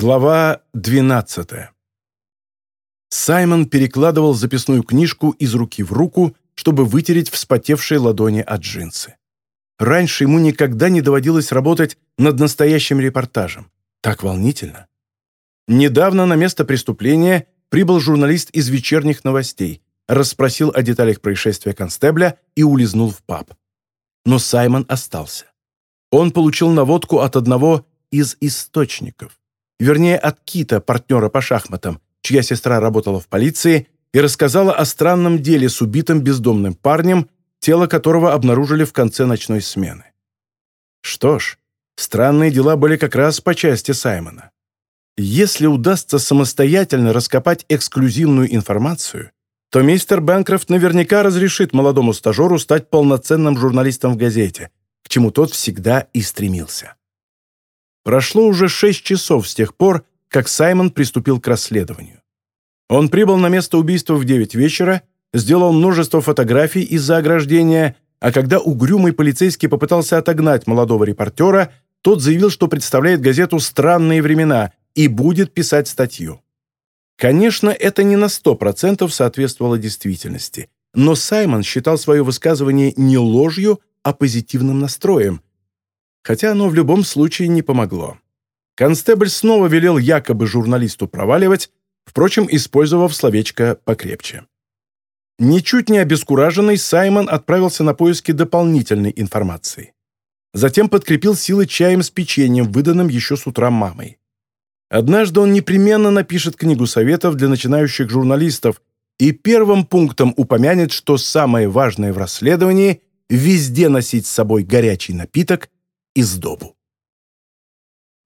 Глава 12 Саймон перекладывал записную книжку из руки в руку, чтобы вытереть вспотевшие ладони от джинсы. Раньше ему никогда не доводилось работать над настоящим репортажем. Так волнительно. Недавно на место преступления прибыл журналист из вечерних новостей, расспросил о деталях происшествия констебля и улизнул в паб. Но Саймон остался. Он получил наводку от одного из источников. Вернее, от Кита, партнера по шахматам, чья сестра работала в полиции и рассказала о странном деле с убитым бездомным парнем, тело которого обнаружили в конце ночной смены. Что ж, странные дела были как раз по части Саймона. Если удастся самостоятельно раскопать эксклюзивную информацию, то мистер Бэнкрофт наверняка разрешит молодому стажеру стать полноценным журналистом в газете, к чему тот всегда и стремился. Прошло уже шесть часов с тех пор, как Саймон приступил к расследованию. Он прибыл на место убийства в девять вечера, сделал множество фотографий из-за ограждения, а когда угрюмый полицейский попытался отогнать молодого репортера, тот заявил, что представляет газету «Странные времена» и будет писать статью. Конечно, это не на сто процентов соответствовало действительности, но Саймон считал свое высказывание не ложью, а позитивным настроем, хотя оно в любом случае не помогло. Констебль снова велел якобы журналисту проваливать, впрочем, использовав словечко покрепче. Ничуть не обескураженный, Саймон отправился на поиски дополнительной информации. Затем подкрепил силы чаем с печеньем, выданным еще с утра мамой. Однажды он непременно напишет книгу советов для начинающих журналистов и первым пунктом упомянет, что самое важное в расследовании – везде носить с собой горячий напиток и сдобу.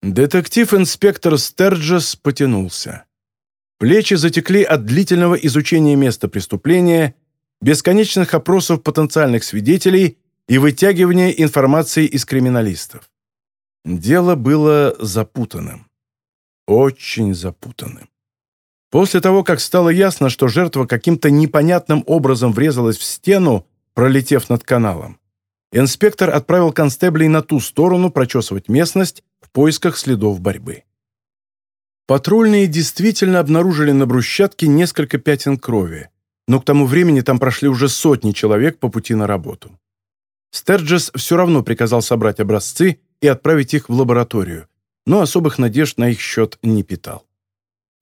Детектив-инспектор Стерджес потянулся. Плечи затекли от длительного изучения места преступления, бесконечных опросов потенциальных свидетелей и вытягивания информации из криминалистов. Дело было запутанным. Очень запутанным. После того, как стало ясно, что жертва каким-то непонятным образом врезалась в стену, пролетев над каналом, инспектор отправил констеблей на ту сторону прочесывать местность в поисках следов борьбы. Патрульные действительно обнаружили на брусчатке несколько пятен крови, но к тому времени там прошли уже сотни человек по пути на работу. Стерджес все равно приказал собрать образцы и отправить их в лабораторию, но особых надежд на их счет не питал.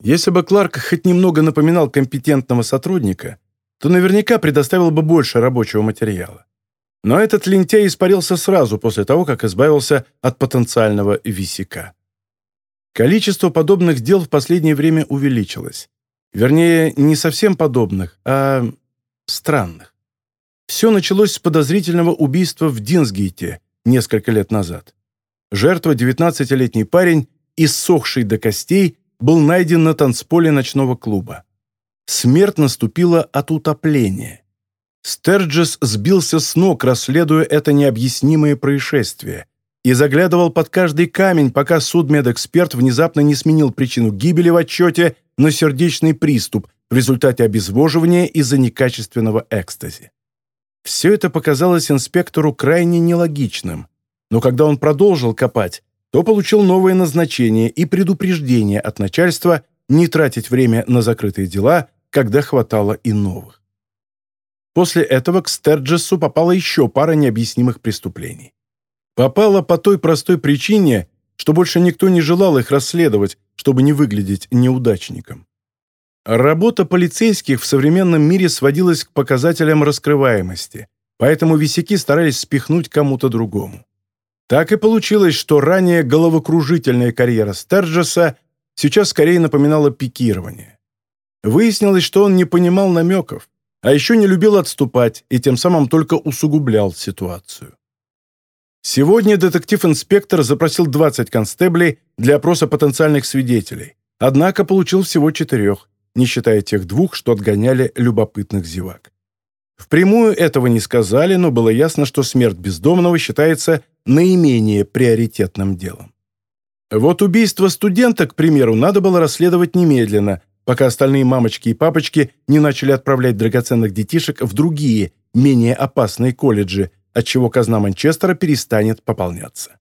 Если бы Кларк хоть немного напоминал компетентного сотрудника, то наверняка предоставил бы больше рабочего материала. Но этот лентяй испарился сразу после того, как избавился от потенциального висяка. Количество подобных дел в последнее время увеличилось. Вернее, не совсем подобных, а странных. Все началось с подозрительного убийства в Динсгейте несколько лет назад. Жертва, 19-летний парень, иссохший до костей, был найден на танцполе ночного клуба. Смерть наступила от утопления. Стерджес сбился с ног, расследуя это необъяснимое происшествие, и заглядывал под каждый камень, пока судмедэксперт внезапно не сменил причину гибели в отчете на сердечный приступ в результате обезвоживания из-за некачественного экстази. Все это показалось инспектору крайне нелогичным, но когда он продолжил копать, то получил новое назначение и предупреждение от начальства не тратить время на закрытые дела, когда хватало и новых. После этого к Стерджесу попала еще пара необъяснимых преступлений. Попала по той простой причине, что больше никто не желал их расследовать, чтобы не выглядеть неудачником. Работа полицейских в современном мире сводилась к показателям раскрываемости, поэтому висяки старались спихнуть кому-то другому. Так и получилось, что ранее головокружительная карьера Стерджеса сейчас скорее напоминала пикирование. Выяснилось, что он не понимал намеков, а еще не любил отступать и тем самым только усугублял ситуацию. Сегодня детектив-инспектор запросил 20 констеблей для опроса потенциальных свидетелей, однако получил всего четырех, не считая тех двух, что отгоняли любопытных зевак. Впрямую этого не сказали, но было ясно, что смерть бездомного считается наименее приоритетным делом. Вот убийство студента, к примеру, надо было расследовать немедленно, пока остальные мамочки и папочки не начали отправлять драгоценных детишек в другие, менее опасные колледжи, отчего казна Манчестера перестанет пополняться.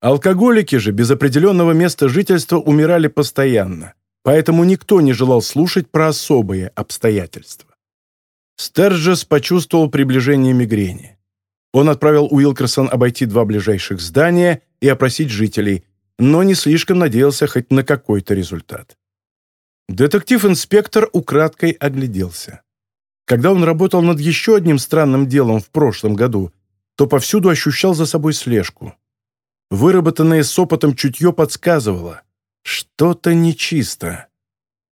Алкоголики же без определенного места жительства умирали постоянно, поэтому никто не желал слушать про особые обстоятельства. Стерджес почувствовал приближение мигрени. Он отправил Уилкерсон обойти два ближайших здания и опросить жителей, но не слишком надеялся хоть на какой-то результат. Детектив-инспектор украдкой огляделся. Когда он работал над еще одним странным делом в прошлом году, то повсюду ощущал за собой слежку. Выработанное с опытом чутье подсказывало – что-то нечисто.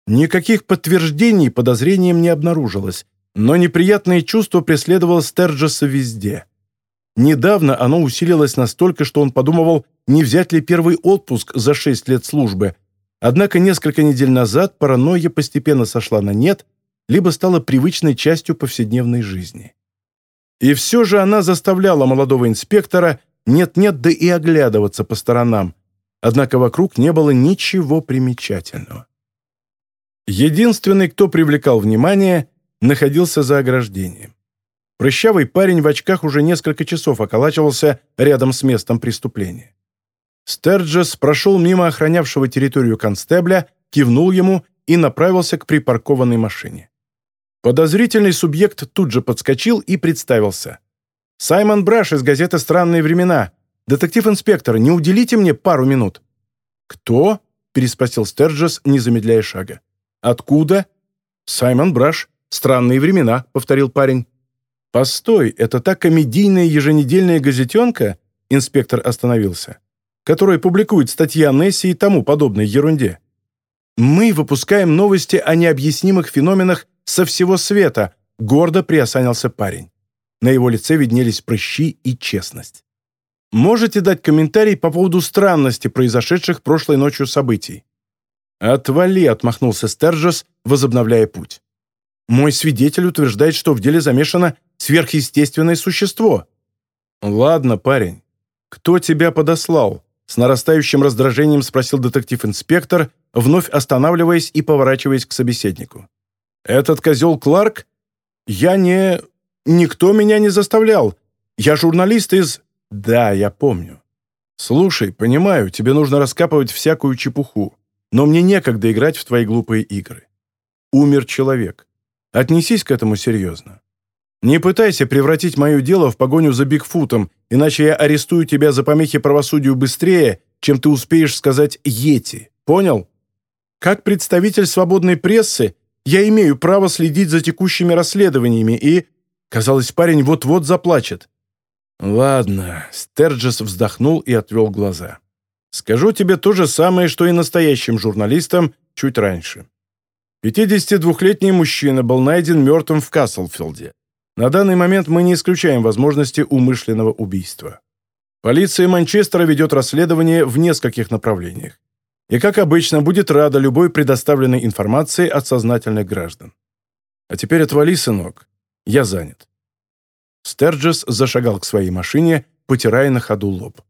Никаких подтверждений подозрением не обнаружилось, но неприятное чувство преследовало Стерджеса везде. Недавно оно усилилось настолько, что он подумывал, не взять ли первый отпуск за шесть лет службы, однако несколько недель назад паранойя постепенно сошла на нет, либо стала привычной частью повседневной жизни. И все же она заставляла молодого инспектора нет-нет, да и оглядываться по сторонам, однако вокруг не было ничего примечательного. Единственный, кто привлекал внимание, находился за ограждением. Прыщавый парень в очках уже несколько часов околачивался рядом с местом преступления. Стерджес прошел мимо охранявшего территорию констебля, кивнул ему и направился к припаркованной машине. Подозрительный субъект тут же подскочил и представился. «Саймон Браш из газеты «Странные времена». Детектив-инспектор, не уделите мне пару минут?» «Кто?» – переспросил Стерджес, не замедляя шага. «Откуда?» «Саймон Браш. Странные времена», – повторил парень. «Постой, это та комедийная еженедельная газетенка?» Инспектор остановился. «Которая публикует статьи о Нессе и тому подобной ерунде. Мы выпускаем новости о необъяснимых феноменах со всего света», гордо приосанился парень. На его лице виднелись прыщи и честность. «Можете дать комментарий по поводу странности произошедших прошлой ночью событий?» «Отвали», — отмахнулся Стержес, возобновляя путь. «Мой свидетель утверждает, что в деле замешано сверхъестественное существо». «Ладно, парень. Кто тебя подослал?» С нарастающим раздражением спросил детектив-инспектор, вновь останавливаясь и поворачиваясь к собеседнику. «Этот козел Кларк? Я не... Никто меня не заставлял. Я журналист из... Да, я помню. Слушай, понимаю, тебе нужно раскапывать всякую чепуху, но мне некогда играть в твои глупые игры. Умер человек. Отнесись к этому серьезно. Не пытайся превратить мое дело в погоню за Бигфутом, иначе я арестую тебя за помехи правосудию быстрее, чем ты успеешь сказать «Йети». Понял? Как представитель свободной прессы я имею право следить за текущими расследованиями и Казалось, парень вот-вот заплачет. «Ладно», — Стерджес вздохнул и отвел глаза. «Скажу тебе то же самое, что и настоящим журналистам чуть раньше. 52-летний мужчина был найден мертвым в Каслфилде. На данный момент мы не исключаем возможности умышленного убийства. Полиция Манчестера ведет расследование в нескольких направлениях. И, как обычно, будет рада любой предоставленной информации от сознательных граждан. А теперь отвали, сынок. Я занят». Стерджес зашагал к своей машине, потирая на ходу лоб.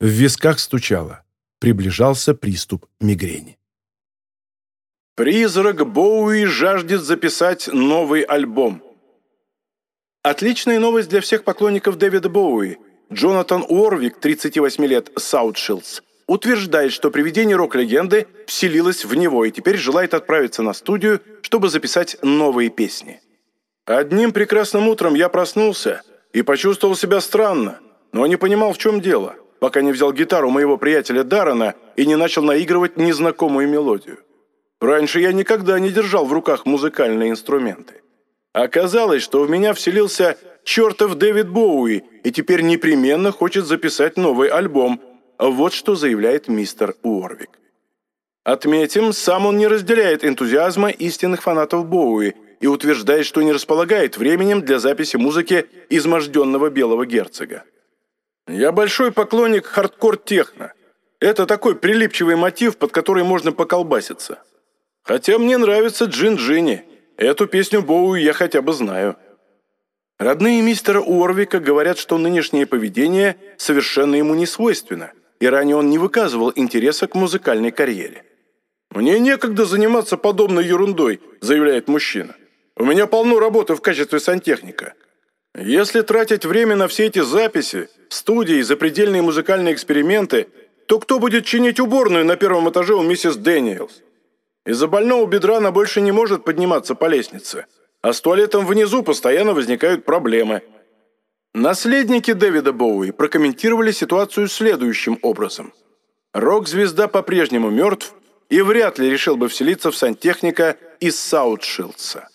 В висках стучало. Приближался приступ мигрени. Призрак Боуи жаждет записать новый альбом. Отличная новость для всех поклонников Дэвида Боуи. Джонатан Уорвик, 38 лет, Саутшилдс, утверждает, что привидение рок-легенды вселилось в него и теперь желает отправиться на студию, чтобы записать новые песни. Одним прекрасным утром я проснулся и почувствовал себя странно, но не понимал, в чем дело, пока не взял гитару моего приятеля Даррена и не начал наигрывать незнакомую мелодию. Раньше я никогда не держал в руках музыкальные инструменты. Оказалось, что в меня вселился чертов Дэвид Боуи и теперь непременно хочет записать новый альбом. Вот что заявляет мистер Уорвик. Отметим, сам он не разделяет энтузиазма истинных фанатов Боуи – и утверждает, что не располагает временем для записи музыки изможденного белого герцога. Я большой поклонник хардкор-техно. Это такой прилипчивый мотив, под который можно поколбаситься. Хотя мне нравится Джин Джинни. Эту песню Боу я хотя бы знаю. Родные мистера Уорвика говорят, что нынешнее поведение совершенно ему не свойственно, и ранее он не выказывал интереса к музыкальной карьере. «Мне некогда заниматься подобной ерундой», – заявляет мужчина. У меня полно работы в качестве сантехника. Если тратить время на все эти записи, студии, запредельные музыкальные эксперименты, то кто будет чинить уборную на первом этаже у миссис Дэниелс? Из-за больного бедра она больше не может подниматься по лестнице, а с туалетом внизу постоянно возникают проблемы. Наследники Дэвида Боуи прокомментировали ситуацию следующим образом. Рок-звезда по-прежнему мертв и вряд ли решил бы вселиться в сантехника из Саутшилдса.